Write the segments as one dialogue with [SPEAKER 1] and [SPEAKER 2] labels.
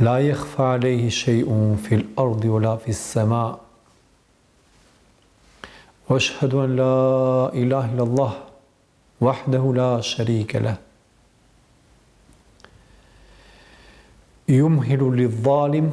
[SPEAKER 1] لا يخفى عليه شيء في الأرض ولا في السماء واشهد ان لا اله الا الله وحده لا شريك له يمهل للظالم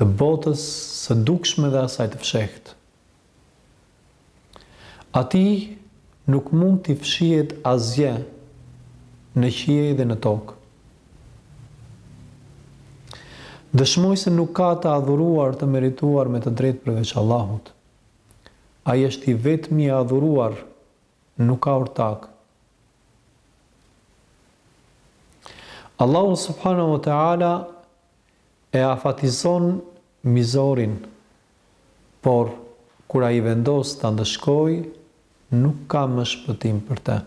[SPEAKER 1] të botës së dukshme dhe asaj të fshehtë. Atij nuk mund t'i fshihet asgjë në qiej dhe në tokë. Dëshmoj se nuk ka të adhuruar të merituar me të drejtë përveç Allahut. Ai është i vetëm i adhuruar, nuk ka ortak, Allahu subhanahu wa taala e afatizon mizorin, por kur ai vendos ta ndëshkojë, nuk ka më shpëtim për të.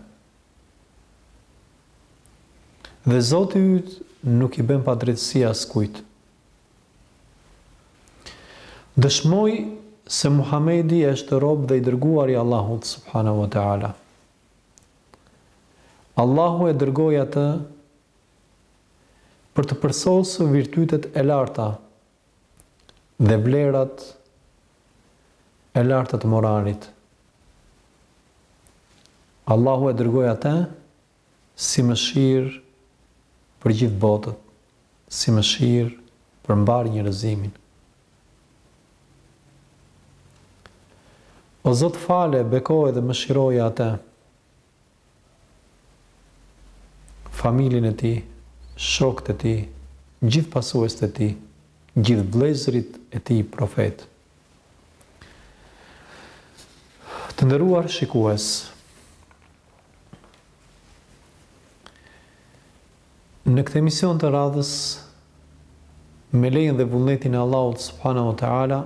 [SPEAKER 1] Dhe Zoti yt nuk i bën padrejtësi askujt. Dëshmoj se Muhamedi është rob dhe i dërguar i Allahut subhanahu wa taala. Allahu e dërgoi atë për të përsosur virtytet e larta dhe vlerat e larta të moralit. Allahu e dërgoi atë si mëshirë për gjithë botët. si mëshirë për mbarë njerëzimin. O Zot fale, bekoje dhe mëshiroje atë, familjen e tij, shokët e tij, gjithë pasuesit e tij, gjithë vëllezërit e tij profetë. Të nderuar shikues, Në këtë emision të radhës, me lejen dhe vullnetin e Allahut subhanahu wa ta'ala,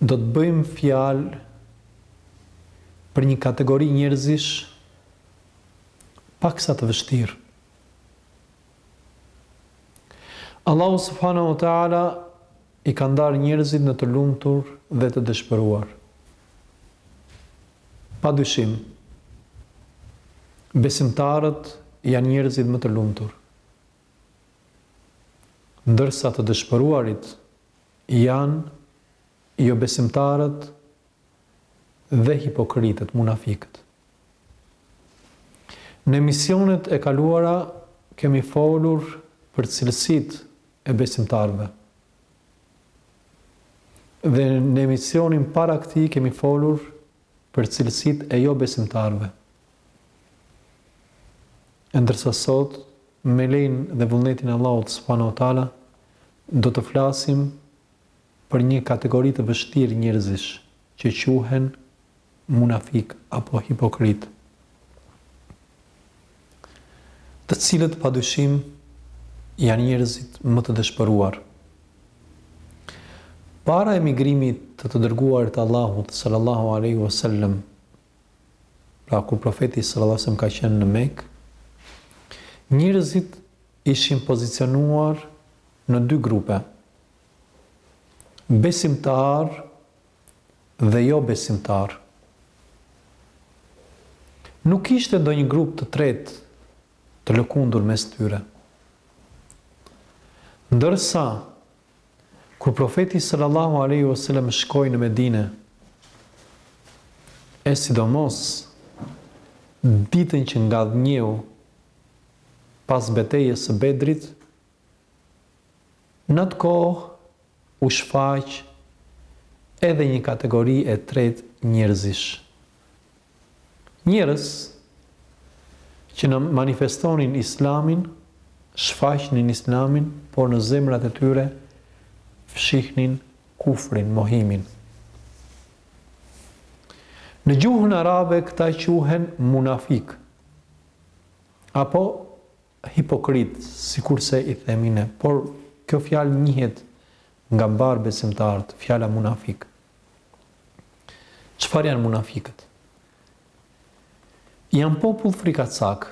[SPEAKER 1] do të bëjmë fjalë për një kategori njerëzish paksa të vështirë. Allahu subhanahu wa ta'ala I ka ndarë njerëzit në të lumtur dhe të dëshpëruar. Pa dyshim, besimtarët janë njerëzit më të lumtur, ndërsa të dëshpëruarit janë jobesimtarët dhe hipokritët, munafikët. Në emisionet e kaluara kemi folur për cilësitë e besimtarëve. Dhe në emisionin para këtij kemi folur për cilësitë e jobesimtarëve. Ndërsa sot me lejen dhe vullnetin e Allahut subhanahu wa taala do të flasim për një kategori të vështirë njerëzish. që quhen munafikë apo hipokritë, të cilët padyshim janë njerëzit më të dëshpëruar. Para emigrimit të të dërguarit të Allahut sallallahu alaihi wasallam, pra kur profeti sallallahu alaihi wasallam ka qenë në Mekë, njerëzit ishin pozicionuar në dy grupe. Besimtarë dhe jobesimtarë. Nuk kishte ndonjë grup të tretë të lëkundur mes tyre. Ndërsa, kur Profeti sallallahu alejhi ve sellem shkoi në Medine, e sidomos ditën që ngadhnjeu pas betejës së Bedrit, Në atë kohë u shfaq edhe një kategori e tretë njerëzish. Njerëz që manifestonin Islamin, shfaqnin Islamin, por në zemrat e tyre fshihnin kufrin, mohimin. Në gjuhën arabe këta quhen munafikë apo Hipokrit, sikurse i themi ne. Por, kjo fjalë njihet nga mbarë besimtarët, fjala munafik. Çfarë janë munafikët? Janë popull frikacak.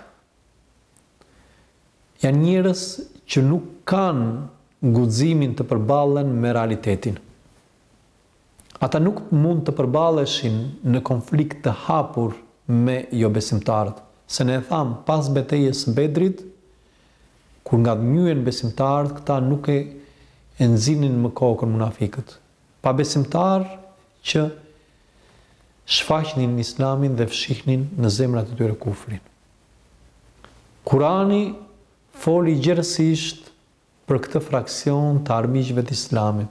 [SPEAKER 1] Janë njerëz që nuk kanë guximin të përballen me realitetin. Ata nuk mund të përballeshin në konflikt të hapur me jobesimtarët. Se ne e thamë, pas betejës së Bedrit, kur ngadhënjyen besimtarët, këta nuk e e nxirrnin më kokën munafikët. Pabesimtarë që shfaqnin Islamin dhe fshihnin në zemrat e tyre kufrin. Kurani foli gjerësisht për këtë fraksion të armiqve të Islamit,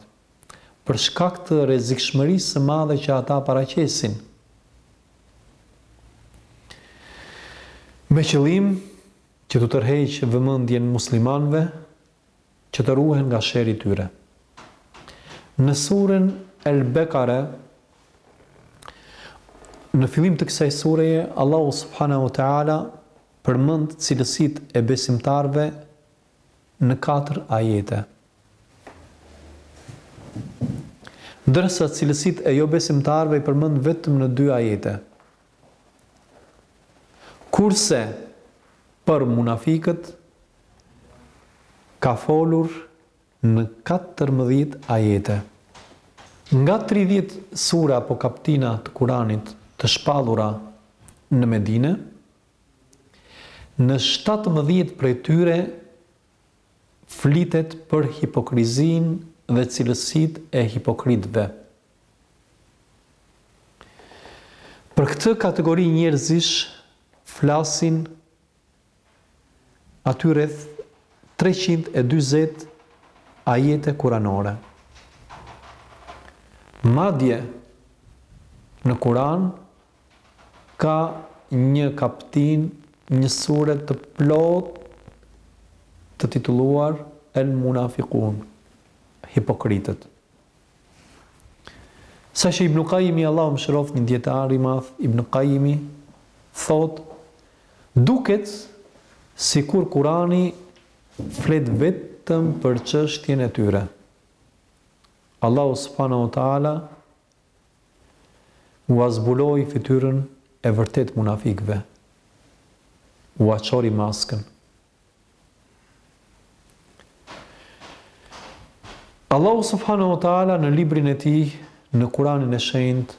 [SPEAKER 1] për shkak të rrezikshmërisë së madhe që ata paraqesin, me qëllim që t'u tërheqë vëmendjen muslimanëve që të ruhen nga sherri i tyre. Në suren El-Bekare, Në fillim të kësaj sureje, Allahu subhanahu wa taala përmend cilësitë e besimtarëve në katër ajete. Ndërsa cilësitë e jobesimtarëve i përmend vetëm në dy ajete. Kurse për munafikët ka folur në katërmbëdhjetë ajete. Nga tridhjetë sure apo kaptina të Kuranit të shpallura në Medine, Në shtatëmbëdhjetë prej tyre flitet për hipokrizinë dhe cilësitë e hipokritëve. Për këtë kategori njerëzish flasin aty rreth treqind e dyzet ajete kuranore. Madje në Kuran Ka një kaptinë një sure të plotë të titulluar El Munafiqun, Hipokritët. Sa që Ibn Qayimi, Allahu e mëshiroftë, një dijetar i madh, Ibn Qayimi, thotë, Duket sikur Kurani flet vetëm për çështjen e tyre. Allahu subhanahu wa taala Ua zbuloi fytyrën e vërtetë munafikëve, ua çori maskën. Allahu subhanahu wa taala në librin e tij, në Kuranin e Shenjtë,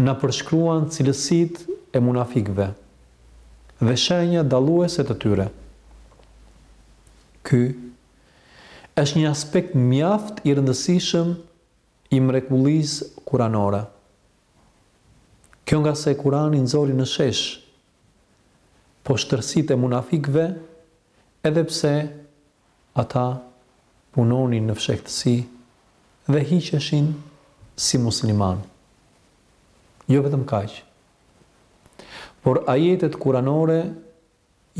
[SPEAKER 1] na përshkruan cilësitë e munafikëve dhe shenjat dalluese të tyre. Ky është një aspekt mjaft i rëndësishëm I mrekullisë kuranore. Kjo ngase Kurani nxori në shesh poshtërsitë e munafikëve edhe pse ata punonin në fshehtësi dhe hiqeshin si muslimanë. Jo vetëm kaq, por ajetet kuranore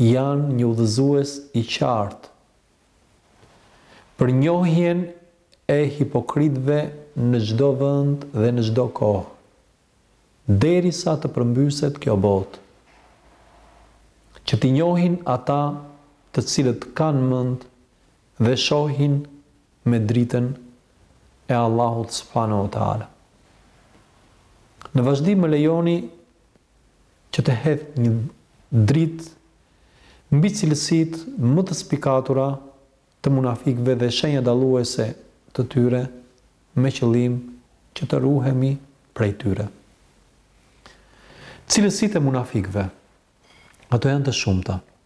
[SPEAKER 1] janë një udhëzues i qartë për njohjen e hipokritëve në çdo vend dhe në çdo kohë, derisa të përmbyset kjo botë. Që t'i njohin ata të cilët kanë mend dhe shohin me dritën e Allahut subhanahu wa taala. Në vazhdim më lejoni që të hedh një dritë mbi cilësitë më të spikatura të munafikëve dhe shenjat dalluese të tyre me qëllim që të ruhemi prej tyre. Cilësitë e munafikëve, ato janë të shumta.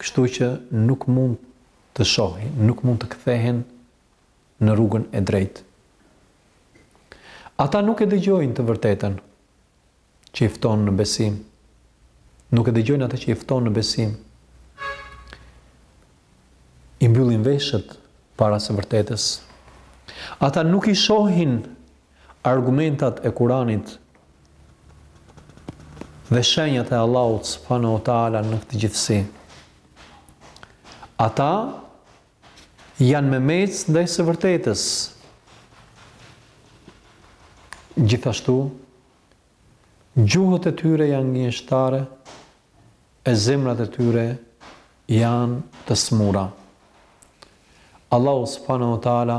[SPEAKER 1] Kështu që nuk mund të shohin, nuk mund të kthehen në rrugën e drejtë. Ata nuk e dëgjojnë të vërtetën që i fton në besim. Nuk e dëgjojnë atë që i fton në besim. I mbyllin veshët para së vërtetës. Ata nuk i shohin Argumentat e Kuranit dhe shenjat e Allahut subhanahu wa taala në këtë gjithësi. Ata janë memecë ndaj së vërtetës. Gjithashtu, gjuhët e tyre janë gënjeshtare, e zemrat e tyre janë të smura. Allahu subhanahu wa taala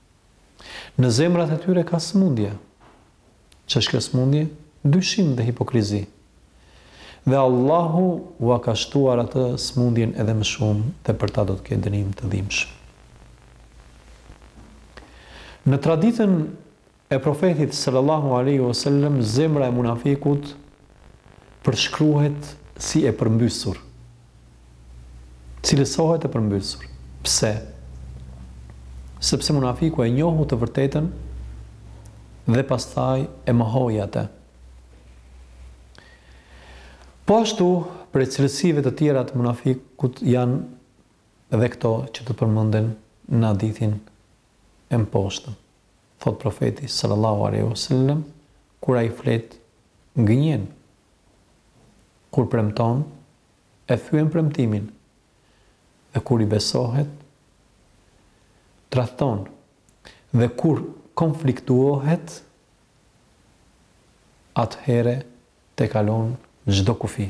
[SPEAKER 1] Në zemrat e tyre ka sëmundje. Ç'është kjo sëmundje? Dyshim dhe hipokrizi. Dhe Allahu ua ka shtuar atë sëmundjen edhe më shumë dhe për ta do të ketë dënim të dhimbshëm. Në traditën e Profetit sallallahu alaihi wasallam, zemra e munafikut përshkruhet si e përmbysur. Cilësohet e përmbysur. Pse? Sepse munafiku e njohu të vërtetën dhe pastaj e mohoi atë. Po ashtu, prej cilësive të tjera të munafikut janë dhe këto që të përmenden në hadithin e mposhtëm. Thotë profeti sallallahu alaihi wasallam, kur ai flet gënjen, Kur premton, e thyen premtimin, dhe kur i besohet, tradhton, dhe kur konfliktuohet, atëherë tejkalon çdo kufi.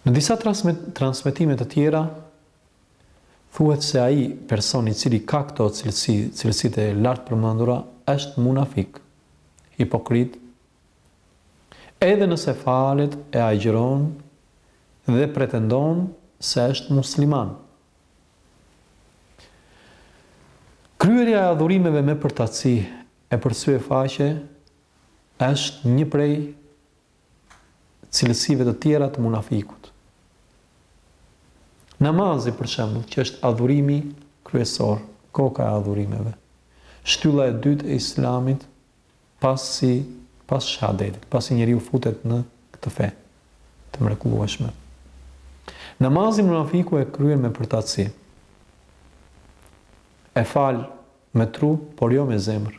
[SPEAKER 1] Në disa transmetime të tjera thuhet se ai person i cili ka këto cilësi, cilësitë e lartpërmendura, është munafik. hipokrit, edhe nëse falet e agjëron dhe pretendon se është musliman. Kryerja e adhurimeve me përtaci e për sy e faqe është një prej cilësive të tjera të munafikut. Namazi, për shembull, që është adhurimi kryesor, koka e adhurimeve, shtylla e dytë e Islamit pasi pas shahadetit, pasi njeriu futet në këtë fe të mrekullueshme. Namazin munafiku e kryen me përtaci. E fal me trup, por jo me zemër.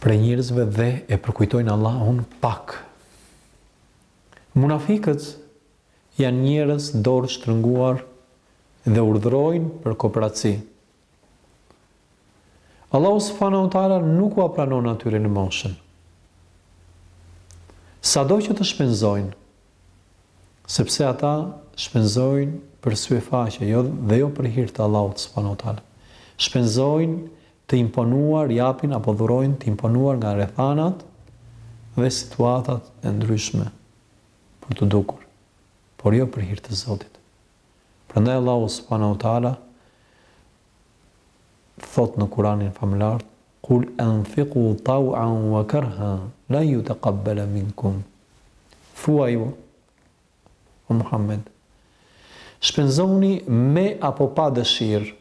[SPEAKER 1] prej njerëzve dhe e përkujtojnë Allahun pak. Munafikët janë njerëz dorështrënguar dhe urdhërojnë për koprraci. Allahu subhanahu wa taala nuk ua pranon atyre lëmoshën. Sado që të shpenzojnë, Sepse ata shpenzojnë për sy e faqe, jo dhe jo për hir të Allahut subhanehu ve teala. Shpenzojnë të imponuar, japin apo dhurojnë të imponuar nga rrethanat dhe situatat e ndryshme, për t'u dukur, por jo për hir të Zotit. Prandaj Allahu subhanehu ve teala thotë në Kuranin famëlartë, Kul enfiku taw'an wa karhan, len yutaqabbala minkum. Thuaju o Muhammed, shpenzoni me apo pa dëshirë,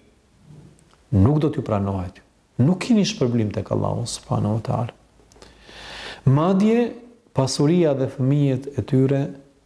[SPEAKER 1] nuk do t'ju pranohet. Nuk keni shpërblim tek Allahu subhanahu wa ta'ala. Madje, pasuria dhe fëmijët e tyre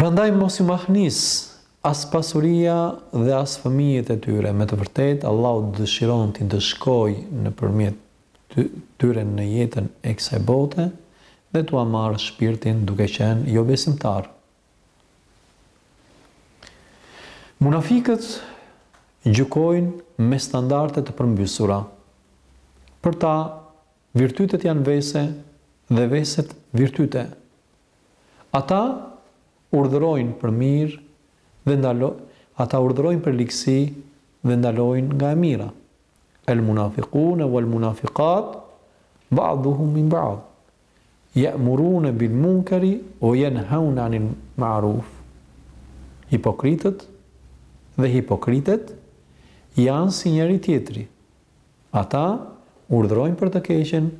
[SPEAKER 1] Prandaj mos ju mahnisë as pasuria dhe as fëmijët e tyre, me të vërtetë Allahu dëshiron t'i ndëshkojë nëpërmjet tyre në jetën e kësaj bote dhe t'ua marrë shpirtin duke qenë jobesimtarë. Munafikët gjykojnë me standarde të përmbysura. Për ta Virtytet janë vese dhe veset virtyte. Ata urdhërojnë për mirë dhe ndalojnë ata urdhërojnë për ligësi dhe ndalojnë nga e mira. El munafiqune wal munafiqat ba'duhum min ba'd. Ya'murune bil munkari wa yanhaune anil ma'ruf. Hipokritët dhe hipokritet janë si njëri-tjetri, Ata urdhërojnë për të keqen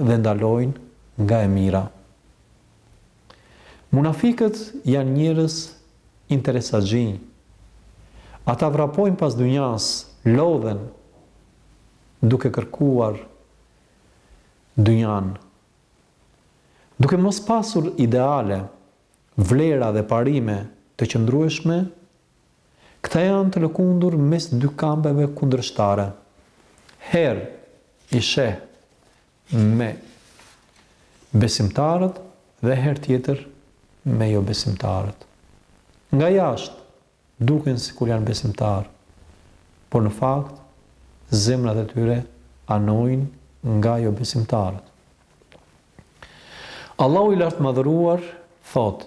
[SPEAKER 1] dhe ndalojnë nga e mira. Munafikët janë njerëz interesaxhinj. Ata vrapojnë pas dynjasë, lodhen duke kërkuar dynjanë. Duke mos pasur ideale, vlera dhe parime të qëndrueshme Këta janë të lëkundur mes dy kampeve kundërshtare. Herë i sheh me besimtarët dhe herë tjetër me jobesimtarët. Nga jashtë duken sikur janë besimtarë, por në fakt zemrat e tyre anojnë nga jobesimtarët. Allahu i Lartmadhëruar thotë,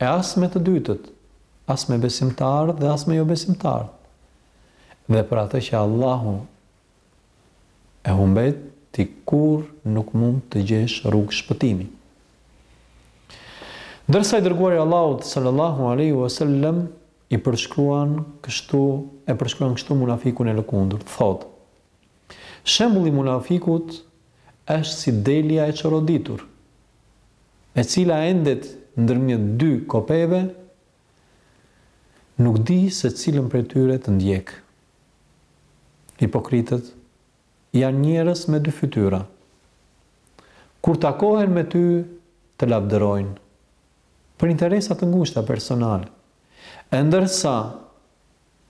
[SPEAKER 1] E as me të dytët, as me besimtarët dhe as me jobesimtarët. Dhe për atë që Allahu e humbet, ti kurrë nuk mund të gjesh rrugë shpëtimi. Ndërsa i dërguari i Allahut sallallahu alaihi wasallam i përshkruan kështu e përshkruan kështu munafikun e lëkundur, thotë: Shembulli i munafikut është si delja e çoroditur, e cila endet ndërmjet dy kopeve, nuk di se cilën prej tyre të ndjekë. Hipokritët janë njerëz me dy fytyra. Kur takohen me ty, të lavdërojnë, për interesa të ngushta personale, e ndërsa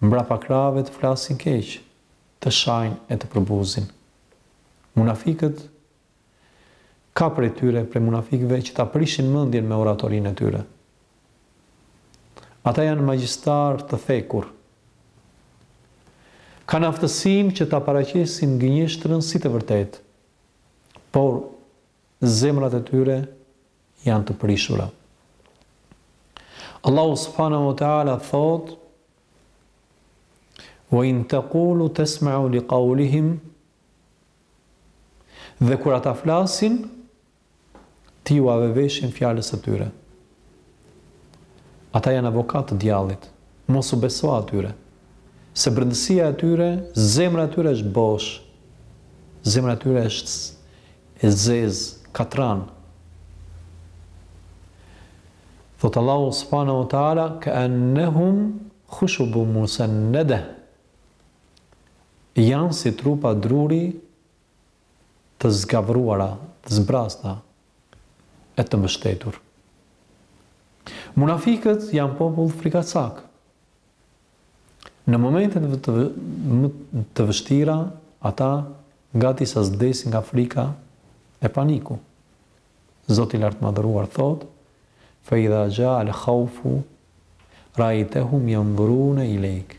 [SPEAKER 1] mbrapa krahëve të flasin keq, të shajnë e të përbuzin munafikët ka prej tyre prej munafikëve që ta prishin mendjen me oratorinë e tyre ata janë magjistarë të thekur kanë aftësinë që ta paraqesin gënjeshtrën si të vërtetë por zemrat e tyre janë të prishura Allahu subhanahu wa taala thotë Wa in taqulu tasma' li qawlihim Dhe kur ata flasin, ti ua vë veshin fjalës së tyre. Ata janë avokatë të djallit, mos u beso atyre. Se brendësia e tyre, zemra e tyre është bosh, zemra e tyre është e zezë, katran. Thotë Allahu subhanehu ve teala, Ke'ennehum khushubun musennedeh, Janë si trupa druri të zgavruar, të zbrazët e të mbështetur. Munafikët janë popull frikacak. Në momentet më të vështira, ata gati sa s'vdesin nga frika e paniku. Zoti i Lartmadhëruar thotë, Fe idha xha el khaufu raitehum jandhurune ilejk,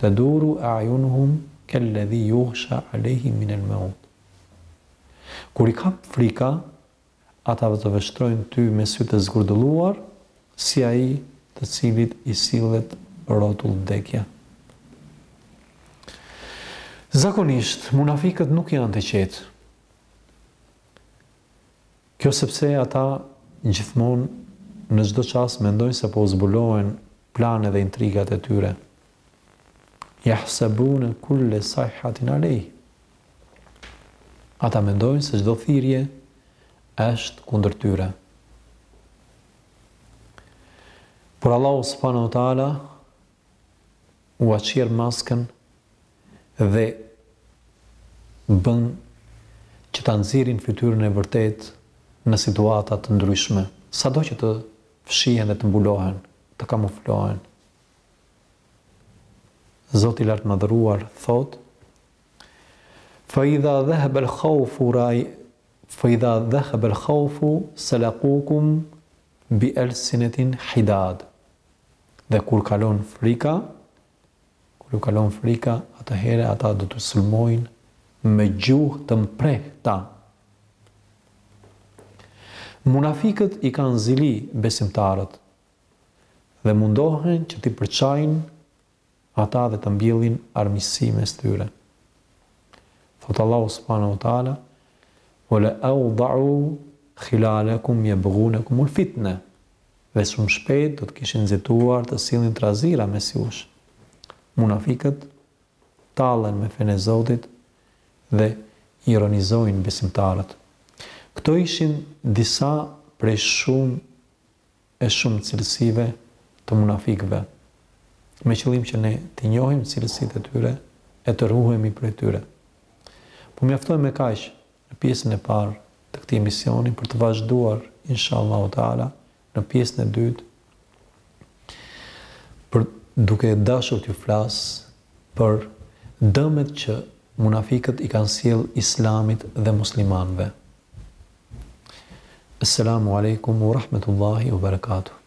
[SPEAKER 1] teduru e'ajunuhum kel ledhi jughsha alejhi min el meut. Kur i kap frika, ata të vështrojnë ty me sy të zgurdulluar, si ai të cilit i sillet rrotull vdekja. Zakonisht, munafikët nuk janë të qetë. Kjo sepse ata gjithmonë në çdo çast mendojnë se po u zbulohen plane dhe intrigat e tyre. Yahsabuna kulla sayhatin alejh. Ata mendojnë se çdo thirrje është kundër tyre. Por Allahu subhanahu wa taala ua çjerr maskën dhe bën që ta nxjerrin fytyrën e vërtetë në situata të ndryshme, sado që të fshihen dhe të mbulohen, të kamuflohen. Zoti i Lartmadhëruar thotë, Fe idha dhehebe l'khaufu raj, fe idha dhehebe l'khaufu selekukum bi elsinetin hidad. Dhe kur kalon frika, Kur iu kalon frika, atëherë ata do t'u sulmojnë me gjuhë të mprehta. Munafikët i kanë zili besimtarët dhe mundohen që t'i përçajnë ata dhe të mbjellin armiqësi mes tyre. Thotë Allahu subhanahu wa taala: "Wa la awda'u khilalakum yabghunakum al-fitna." Dhe shumë shpejt do të kishin nxituar të sillin trazira mes jush. Munafikët tallen me fenë e Zotit dhe ironizojnë besimtarët. Këto ishin disa prej shumë e shumë cilësive të munafikëve, me qëllim që ne t'i njohim cilësitë e tyre e të ruhemi prej tyre. Po mjaftojmë me kaq në pjesën e parë të këtij emisioni për të vazhduar inshallahu teala në pjesën e dytë për duke dashur t'ju flas për dëmet që munafikët i kanë sjellë islamit dhe muslimanëve. Assalamu alaikum wa rahmatullahi wa barakatuh.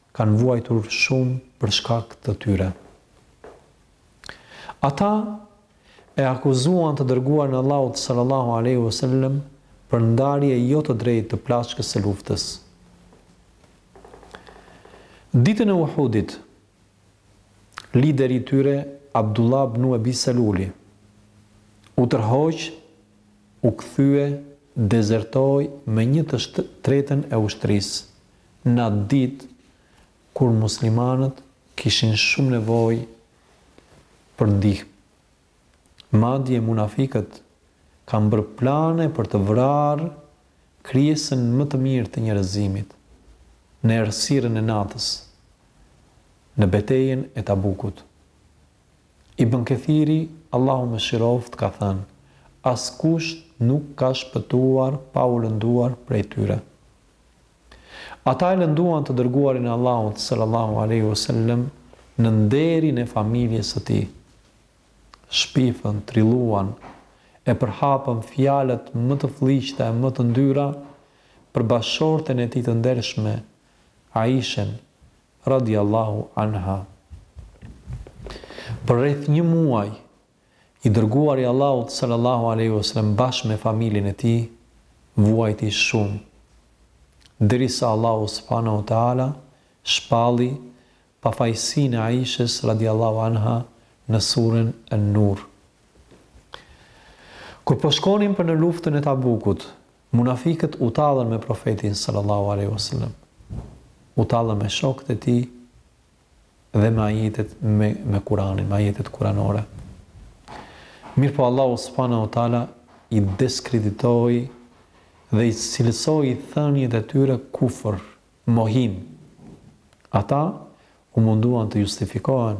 [SPEAKER 1] kanë vuajtur shumë për shkak të tyre. Ata e akuzuan të dërguarin e Allahut sallallahu alaihi wasallam për ndarje jo të drejtë të plaçkës së luftës. Ditën e Uhudit, lideri i tyre Abdullah ibn Abi Saluli u tërhoq, u kthye, dezertoi me një të tretën e ushtrisë N'atë ditë kur muslimanët kishin shumë nevojë për ndihmë. Madje munafikët kanë bërë plane për të vrarë krijesën më të mirë të njerëzimit, në errësirën e natës, në betejën e Tabukut. Ibën Kethiri, Allahu mëshiroftë, ka thënë, Askush nuk ka shpëtuar pa u lënduar prej tyre. Ata e lënduan të Dërguarin e Allahut sallallahu alejhi ue sellem në nderin e familjes së tij. Shpifën, trilluan, e përhapën fjalët më të flliqta e më të ndyra për bashkëshorten e tij të ndershme, Aishen, radijallahu anha. Për rreth një muaj, I Dërguari i Allahut sallallahu alejhi ve selem bashkë me familjen e tij vuajti shumë derisa Allahu subhanahu wa ta'ala shpalli pafajësinë e Aishës radijallahu anha në suren En-Nur. Kur po shkonin për në luftën e Tabukut, munafikët u tallën me Profetin sallallahu alejhi ve sellem. U tallën me shokët e tij dhe me ajetet me me Kuranin me ajetet Kuranore mirëpo Allahu subhanahu wa taala i deskreditoi dhe i cilësoi thëniet e tyre kufër mohim ata u munduan të justifikohen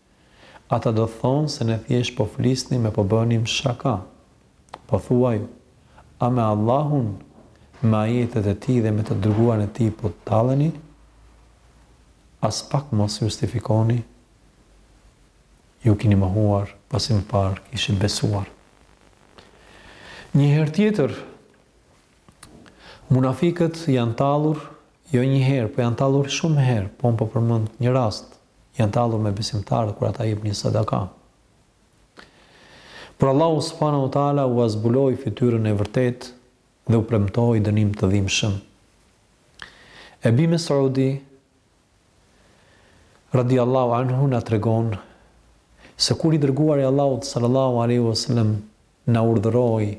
[SPEAKER 1] Ata do thonë se ne thjesht po flisnim e po bënim shaka. Po thuaju, a me Allahun, me ajetet e Tij dhe me të Dërguarin e Tij po talleni? Aspak mos justifikoni? Ju kini mohuar, pasi më parë kishit besuar. Një herë tjetër, munafikët janë tallur jo një herë, po janë tallur shumë herë, po unë po përmend një rast. janë tallur me besimtarët kur ata jepnin sadaka. Por Allahu subhanahu wa taala ua zbuloi fytyrën e vërtetë dhe u premtoi dënim të dhimbshëm. Ebi Mesudi radiallahu anhu na tregon se kur i dërguari Allahut sallallahu alaihi wasallam na urdhëroi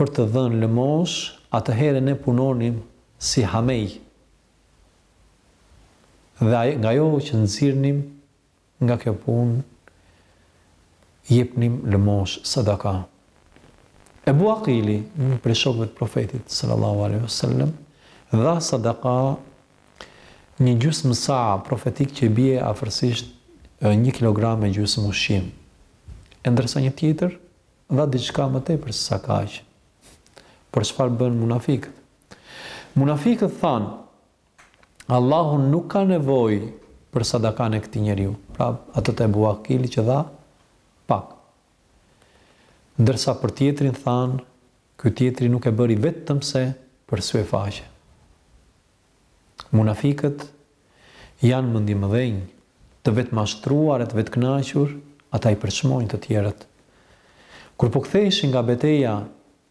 [SPEAKER 1] për të dhënë lëmosh, atëherë ne punonim si hamej, Dhe nga ajo që nxirrnim nga kjo punë jepnim lëmosh, sadaka. Ebu Aqili, një prej shokëve të Profetit sallallahu alejhi ve sellem, dha sadaka një gjysmë sa profetik që bie afërsisht një kilogram e gjysmë ushqim. E ndërsa një tjetër dha diçka më tepër se sa kaq. Por çfarë bën munafikët? Munafikët thanë, Allahu nuk ka nevojë për sadakanë e këtij njeriu, pra atë të Ebu Akilit që dha pak. Ndërsa për tjetrin thanë, Ky tjetri nuk e bëri vetëm se për sy e faqe. Munafikët janë mendjemëdhenj, të vetëmashtruar e të vetëkënaqur, ata i përçmojnë të tjerët. Kur po ktheheshin nga beteja,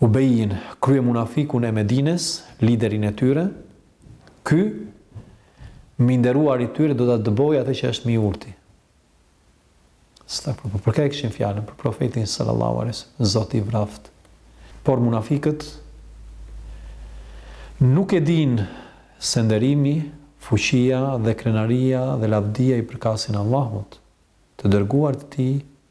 [SPEAKER 1] Ubejin, kryemunafikun e Medinës, liderin e tyre, Ky, më i nderuari i tyre do ta dëbojë atë që është më i urti. Stafur, për kë e kishin fjalën për profetin sallallahu alaihi wasallam, Zoti i vraft. Por munafikët nuk e dinë se nderimi, fuqia dhe krenaria dhe lavdia i përkasin Allahut, të dërguarit të tij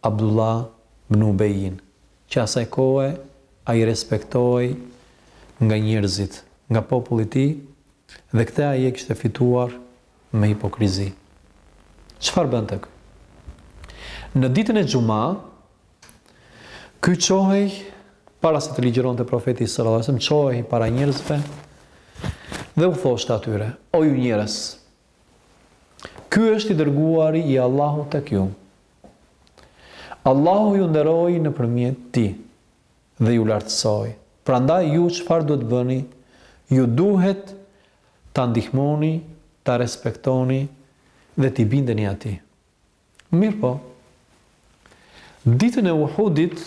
[SPEAKER 1] Abdullah ibn Ubejin, që asaj kohe ai respektohej nga njerëzit, nga populli i tij dhe këtë ai e kishte fituar me hipokrizi. Çfarë bënte ky? Në ditën e xhuma, ky çohej para se të ligjëronte profeti sallallahu alajhi wasallam, çohej para njerëzve dhe u thoshte atyre: O ju njerëz, ky është i dërguari i Allahut tek ju. Allahu ju nderoi nëpërmjet tij dhe ju lartësoi. Prandaj ju çfarë duhet të bëni? Ju duhet ta ndihmoni, ta respektoni dhe t'i bindeni atij. Mirëpo, ditën e Uhudit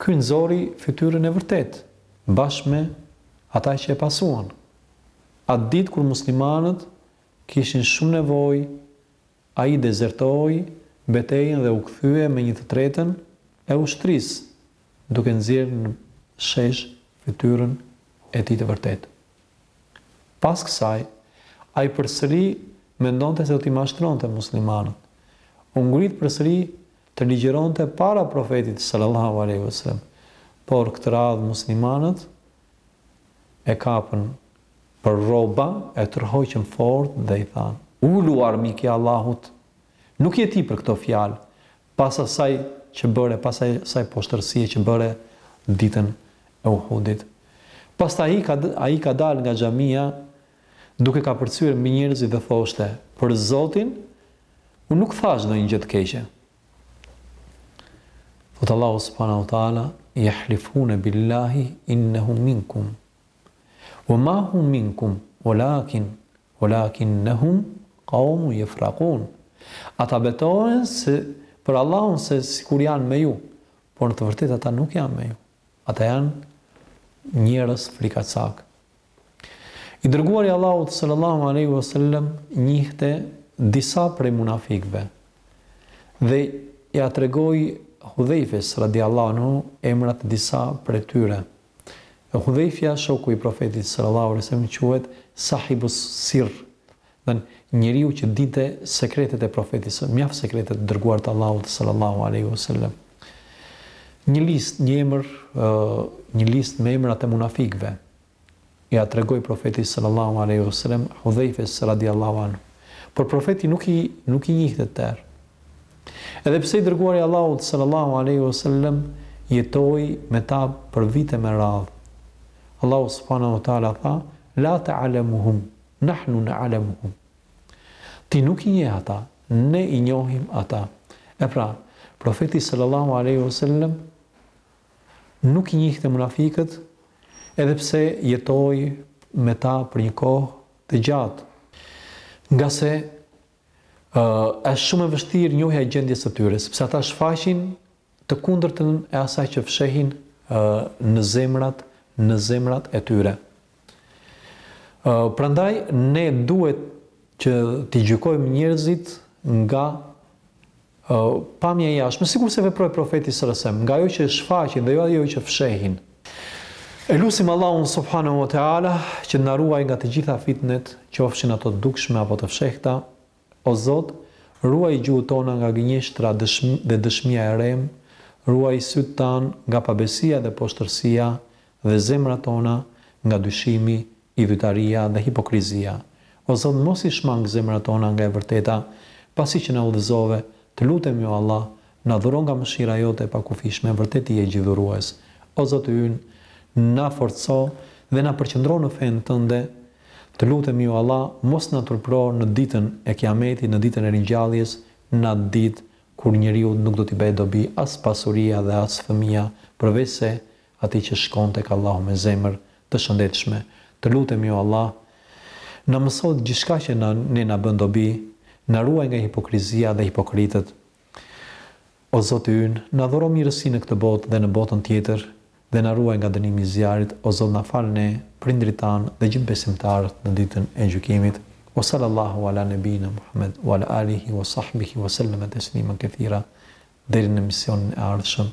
[SPEAKER 1] ky nxori fytyrën e vërtetë bashkë me ata që e pasuan. Atë ditë kur muslimanët kishin shumë nevojë Ai dezertoi betejën dhe u kthye me një të tretën e ushtrisë, duke nxjerrë në shesh fytyrën e tij të vërtetë. Pas kësaj, ai përsëri mendonte se do t'i mashtronte muslimanët. U ngrit përsëri të ligjëronte para Profetit sallallahu alejhi ve sellem, por këtë radhë muslimanët e kapën Për rroba e tërhoqën fort dhe i thanë, Ulu, armik i Allahut! Nuk je ti për këto fjalë, pas asaj që bëre, pas asaj poshtërsie që bëre ditën e Uhudit. Pastaj ai ka dalë nga xhamia, duke kapërcyer mbi njerëzit dhe thoshte, Për Zotin, unë nuk thashë ndonjë gjë të keqe. Thotë Allahu subhanahu wa taala, Yahlifune billahi innahum minkum. Wa ma hum minkum, walakin, walakinnahum qawmun yafraqun. Ata betohen se për Allahun se sikur janë me ju, por në të vërtetë ata nuk janë me ju. Ata janë njerëz frikacakë. I dërguari i Allahut sallallahu alaihi wasallam njihte disa prej munafikëve dhe ia tregoi Hudhejfes radiallahu anhu emrat disa prej tyre. E Hudhejfja, shoku i Profetit sallallahu alejhi ve sellem quhet Sahibus Sirr, dhe njeriu që dinte sekretet e Profetit sa, mjaft sekrete të të dërguarit të Allahut sallallahu alejhi ve sellem. Një listë, një emër, një listë me emrat e munafikëve. Ia tregoi Profeti sallallahu alejhi ve selem Hudhejfes radijallahu anhu. Por Profeti nuk i nuk i njihte të tërë. Edhe pse i Dërguari i Allahut sallallahu alejhi ve selem jetoi me ta për vite me radhë. Allahu subhanahu wa taala tha, La ta'lamuhum, nahnu na'lamuhum. Ti nuk i njeh ata, ne i njohim ata. E pra, Profeti sallallahu alejhi ve selem nuk i njihte munafikët edhe pse jetoi me ta për një kohë të gjatë, ngase është shumë e vështirë njohja e gjendjes së tyre, sepse ata shfaqin të kundërtën e asaj që fshehin në zemrat, në zemrat e tyre. Prandaj ne duhet që t'i gjykojmë njerëzit nga pamja e jashtme, sikurse veproi profeti sallallahu alejhi ve selem, nga ajo që shfaqin dhe jo ajo që fshehin. E lusim Allahun subhanahu wa ta'ala që të na ruajë nga të gjitha fitnet, qofshin ato të dukshme apo të fshehta, O Zot, ruaji gjuhët tona nga gënjeshtra dhe dëshmia e rremë, ruaji sytë tanë nga pabesia dhe poshtërsia dhe zemrat tona nga dyshimi, idhujtaria dhe hipokrizia. O Zot, mos i shmang zemrat tona nga e vërteta, pasi që na udhëzove, të lutemi o Allah, na dhuro nga mëshira jote e pakufishme, vërtet ti je Gjithdhurues. O Zoti ynë, na forco dhe na përqendro në fenë tënde, Të lutemi o Allah mos na turpro në ditën e kiametit në ditën e ringjalljes në atë ditë kur njeriut nuk do t'i bëhet dobi as pasuria dhe as fëmija përveçse atij që shkon tek Allahu me zemër të shëndetshme të lutemi o Allah na mëso gjithçka që na ne na bën dobi na ruaj nga hipokrizia dhe hipokritët O Zoti ynë, na dhuro mirësi në këtë botë dhe në botën tjetër dhe na ruaj nga dënimi i zjarrit, o Zot na fal ne, prindërit tanë dhe gjithë besimtarët në ditën e gjykimit. Wa salallahu ala Nebijina Muhamed wa ala alihi wa sahbihi wa selleme teslimen kethira deri në emisionin e ardhshëm.